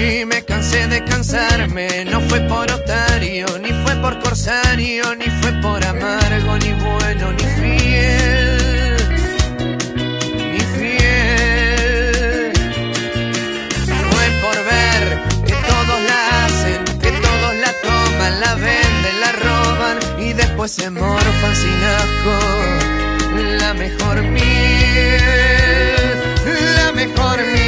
Y me cansé de cansarme, no fue por otario, ni fue por corsario, ni fue por amargo, ni bueno, ni fiel. Ni fiel. Fue por ver que todos la hacen, que todos la toman, la venden, la roban y después se morfan sin asco. La mejor miel, la mejor miel.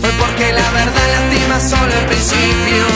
Fue porque la verdad lastima solo el principio.